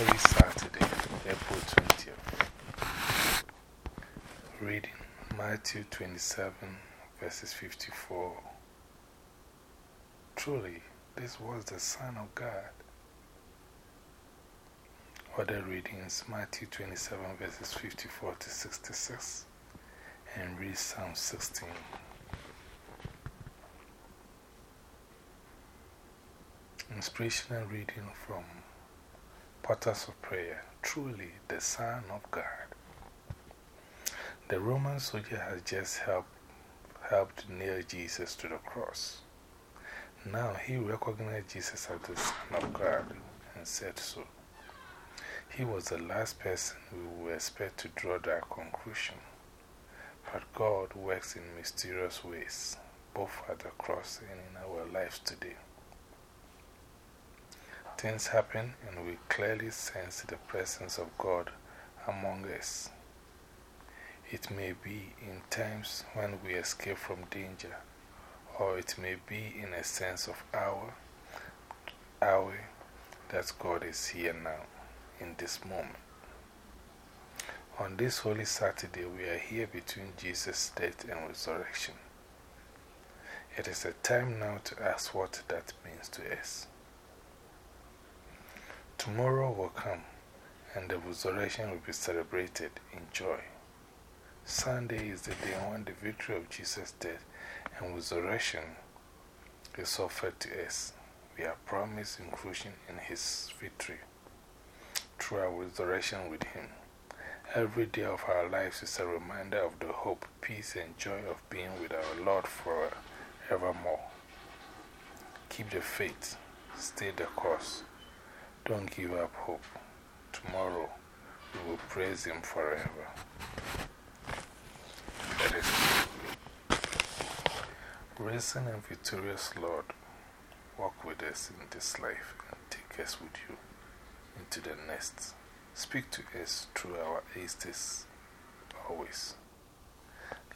Saturday, April 20th. Reading Matthew 27, verses 54. Truly, this was the Son of God. Other readings Matthew 27, verses 54 to 66, and read Psalm 16. Inspirational reading from Portals of Prayer. Truly, the Son of God. The Roman soldier has just helped, helped nail Jesus to the cross. Now he recognized Jesus as the Son of God and said so. He was the last person we would expect to draw that conclusion. But God works in mysterious ways, both at the cross and in our lives today. Things happen and we clearly sense the presence of God among us. It may be in times when we escape from danger, or it may be in a sense of hour, hour that God is here now, in this moment. On this Holy Saturday, we are here between Jesus' death and resurrection. It is a time now to ask what that means to us. Tomorrow will come, and the resurrection will be celebrated in joy. Sunday is the day when the victory of Jesus' death and resurrection is offered to us. We are promised inclusion in His victory through our resurrection with Him. Every day of our lives is a reminder of the hope, peace, and joy of being with our Lord forevermore. Keep the faith, stay the course. Don't give up hope. Tomorrow we will praise Him forever. Let us Risen and victorious Lord, walk with us in this life and take us with you into the next. Speak to us through our Easters always.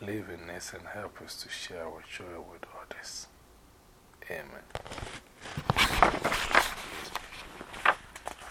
Live in us and help us to share our joy with others. Amen.